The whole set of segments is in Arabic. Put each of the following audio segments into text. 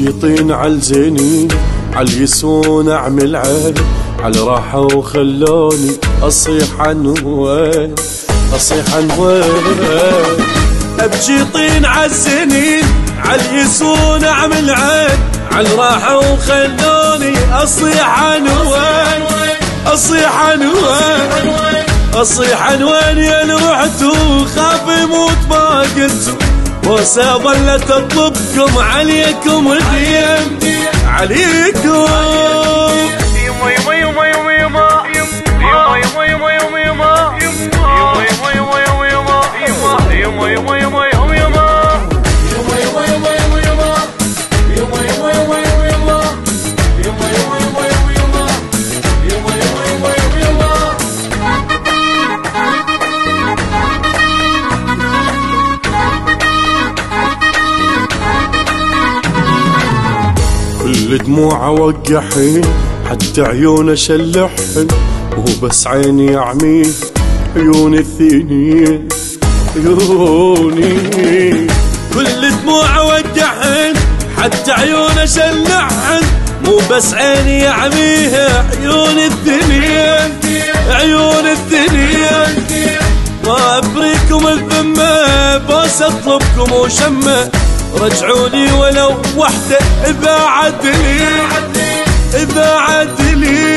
بجيطين عالزينين عاليسون أعمل عين على راحة وخلوني أصيح عن وين أصيح عن وين. بجيطين عالزينين عاليسون أعمل عين على راحة وخلوني أصيح عن وين أصيح عن وين أصيح عن وين يا اللي رحتوا خاف يموت ما قلتوا موسى ظلت تطلبكم عليكم الديم عليكم. كل دموع وقحين حتى عيونه شلحن وهو بس عيني عميه عيون الثنين عيوني. كل دموع وقحن حتى عيونه شلحن مو بس عيني يعميها عيون الثنين عيون الثنين ما ابريكم الذمة بس أطلبكم وشمة. رجعوني ولو وحدة إذا عدلي إذا عدلي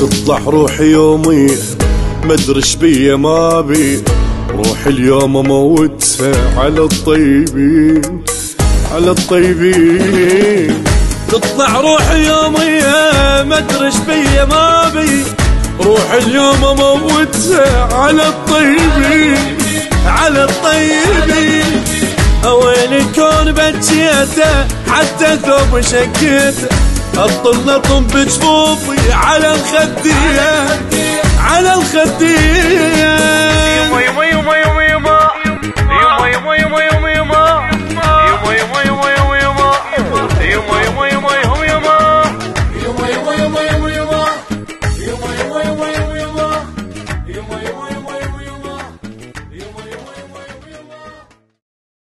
تطلع روحي يومي. مدرش بيا ما بي. روحي اليوم أموتها على الطيبين على الطيبين. تطلع روحي يومية مدرش بيا ما بي. روحي اليوم أموتها على الطيبين على الطيبين. وين كون بجيته حتى ثوب شكيته الطلطم بجفوفي على الخدية على الخدية.